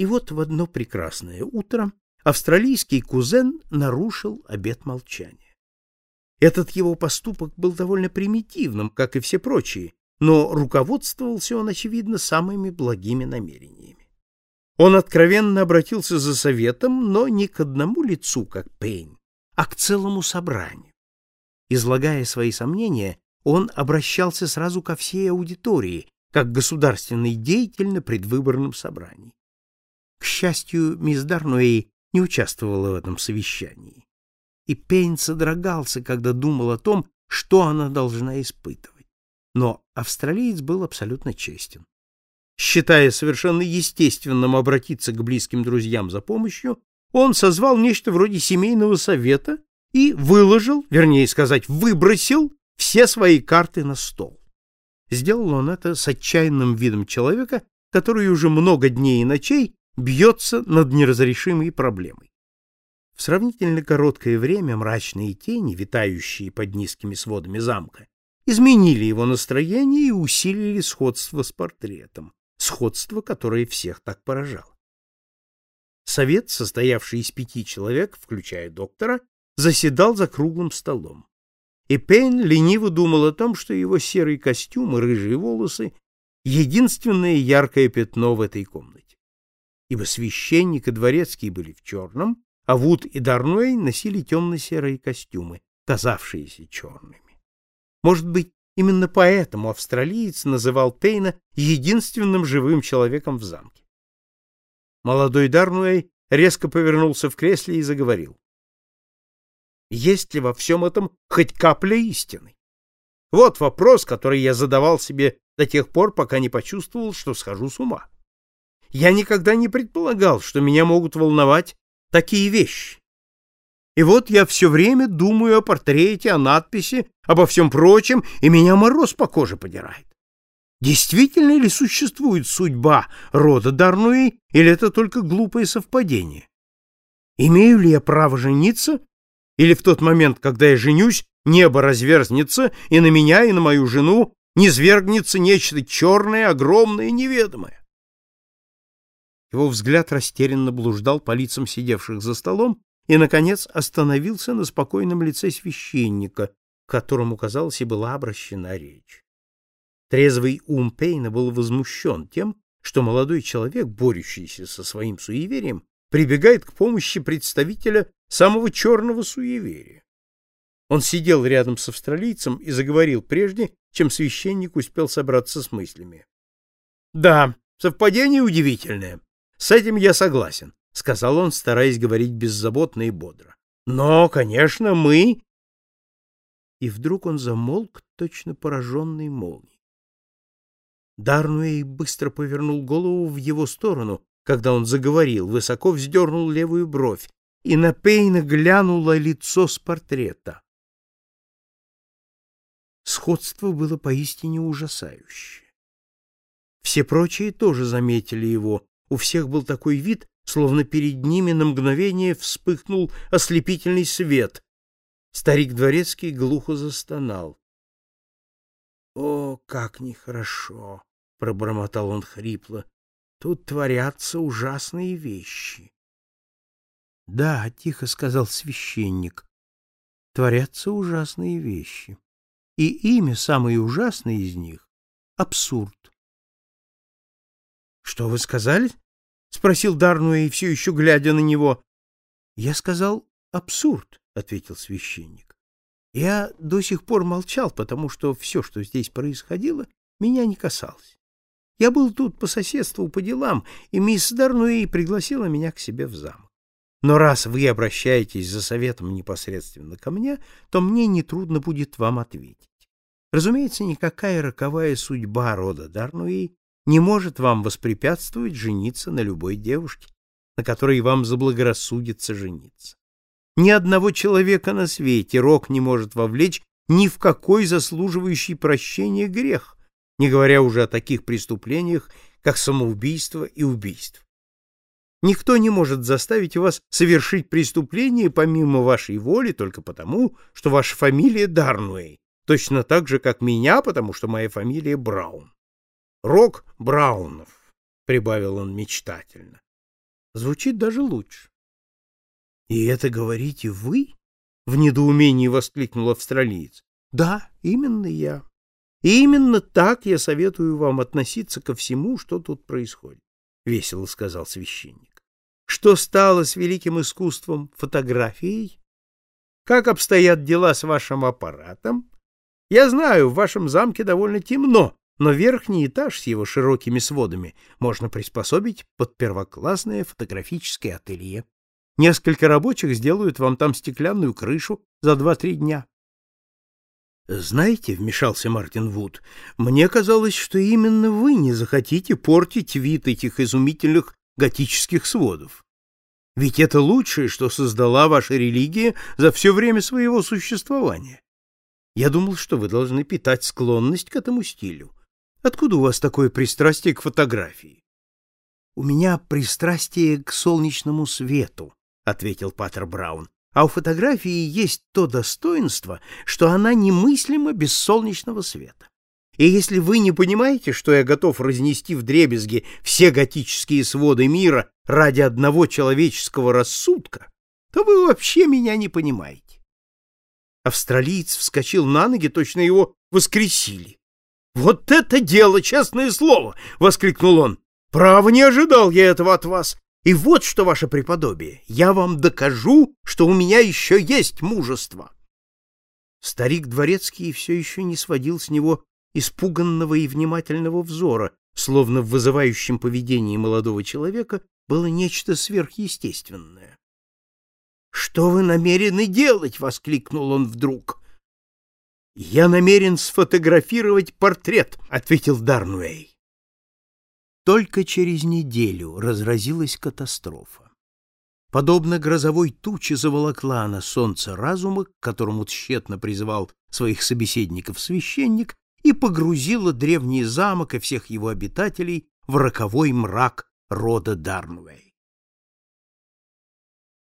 И вот в одно прекрасное утро австралийский кузен нарушил обет молчания. Этот его поступок был довольно примитивным, как и все прочие, но руководствовался он, очевидно, самыми благими намерениями. Он откровенно обратился за советом, но не к одному лицу, как Пейн, а к целому собранию. Излагая свои сомнения, он обращался сразу ко всей аудитории, как государственный деятель на предвыборном собрании. К счастью, мисс Дарнуэй не участвовала в этом совещании. И Пейн содрогался, когда думал о том, что она должна испытывать. Но австралиец был абсолютно честен. Считая совершенно естественным обратиться к близким друзьям за помощью, он созвал нечто вроде семейного совета и выложил, вернее сказать, выбросил все свои карты на стол. Сделал он это с отчаянным видом человека, который уже много дней и ночей бьется над неразрешимой проблемой. В сравнительно короткое время мрачные тени, витающие под низкими сводами замка, изменили его настроение и усилили сходство с портретом, сходство, которое всех так поражало. Совет, состоявший из пяти человек, включая доктора, заседал за круглым столом. И Пейн лениво думал о том, что его серый костюм и рыжие волосы — единственное яркое пятно в этой комнате. Ибо священник и дворецкий были в черном, а Вуд и Дарнуэй носили темно-серые костюмы, казавшиеся черными. Может быть, именно поэтому австралиец называл Пейна единственным живым человеком в замке. Молодой Дарнуэй резко повернулся в кресле и заговорил. Есть ли во всем этом хоть капля истины? Вот вопрос, который я задавал себе до тех пор, пока не почувствовал, что схожу с ума. Я никогда не предполагал, что меня могут волновать такие вещи. И вот я все время думаю о портрете, о надписи, обо всем прочем, и меня мороз по коже подирает. Действительно ли существует судьба рода Дарнуи, или это только глупое совпадение? Имею ли я право жениться или в тот момент, когда я женюсь, небо разверзнется, и на меня, и на мою жену низвергнется нечто черное, огромное, неведомое. Его взгляд растерянно блуждал по лицам сидевших за столом и, наконец, остановился на спокойном лице священника, к которому, казалось, и была обращена речь. Трезвый ум Пейна был возмущен тем, что молодой человек, борющийся со своим суеверием, прибегает к помощи представителя самого черного суеверия. Он сидел рядом с австралийцем и заговорил прежде, чем священник успел собраться с мыслями. — Да, совпадение удивительное. С этим я согласен, — сказал он, стараясь говорить беззаботно и бодро. — Но, конечно, мы... И вдруг он замолк, точно пораженный молнией. Дарнуэй быстро повернул голову в его сторону, когда он заговорил, высоко вздернул левую бровь, и на Пейна глянуло лицо с портрета. Сходство было поистине ужасающее. Все прочие тоже заметили его, у всех был такой вид, словно перед ними на мгновение вспыхнул ослепительный свет. Старик дворецкий глухо застонал. — О, как нехорошо! — пробормотал он хрипло. — Тут творятся ужасные вещи. Да, тихо сказал священник. Творятся ужасные вещи. И имя самое ужасное из них абсурд. Что вы сказали? Спросил Дарнуэй, все еще глядя на него. Я сказал абсурд, ответил священник. Я до сих пор молчал, потому что все, что здесь происходило, меня не касалось. Я был тут по соседству по делам, и мисс Дарнуэй пригласила меня к себе в замок. Но раз вы обращаетесь за советом непосредственно ко мне, то мне нетрудно будет вам ответить. Разумеется, никакая роковая судьба рода Дарнуи не может вам воспрепятствовать жениться на любой девушке, на которой вам заблагорассудится жениться. Ни одного человека на свете рок не может вовлечь ни в какой заслуживающий прощения грех, не говоря уже о таких преступлениях, как самоубийство и убийство. Никто не может заставить вас совершить преступление помимо вашей воли только потому, что ваша фамилия Дарнуэй, точно так же, как меня, потому что моя фамилия Браун. Рок Браунов, — прибавил он мечтательно. Звучит даже лучше. И это говорите вы? В недоумении воскликнул австралиец. Да, именно я. И именно так я советую вам относиться ко всему, что тут происходит, весело сказал священник. Что стало с великим искусством фотографией? Как обстоят дела с вашим аппаратом? Я знаю, в вашем замке довольно темно, но верхний этаж с его широкими сводами можно приспособить под первоклассное фотографическое ателье. Несколько рабочих сделают вам там стеклянную крышу за два-три дня. Знаете, вмешался Мартин Вуд, мне казалось, что именно вы не захотите портить вид этих изумительных готических сводов. Ведь это лучшее, что создала ваша религия за все время своего существования. Я думал, что вы должны питать склонность к этому стилю. Откуда у вас такое пристрастие к фотографии? У меня пристрастие к солнечному свету, ответил Паттер Браун. А у фотографии есть то достоинство, что она немыслима без солнечного света. И если вы не понимаете, что я готов разнести в дребезги все готические своды мира ради одного человеческого рассудка, то вы вообще меня не понимаете. Австралиец вскочил на ноги, точно его воскресили. «Вот это дело, честное слово!» — воскликнул он. «Право, не ожидал я этого от вас. И вот что, ваше преподобие, я вам докажу, что у меня еще есть мужество». Старик Дворецкий все еще не сводил с него испуганного и внимательного взора, словно в вызывающем поведении молодого человека было нечто сверхъестественное. «Что вы намерены делать?» — воскликнул он вдруг. «Я намерен сфотографировать портрет», — ответил Дарнуэй. Только через неделю разразилась катастрофа. Подобно грозовой туче заволокла она солнце разума, к которому тщетно призывал своих собеседников священник, и погрузила древний замок и всех его обитателей в роковой мрак рода Дарнуэй.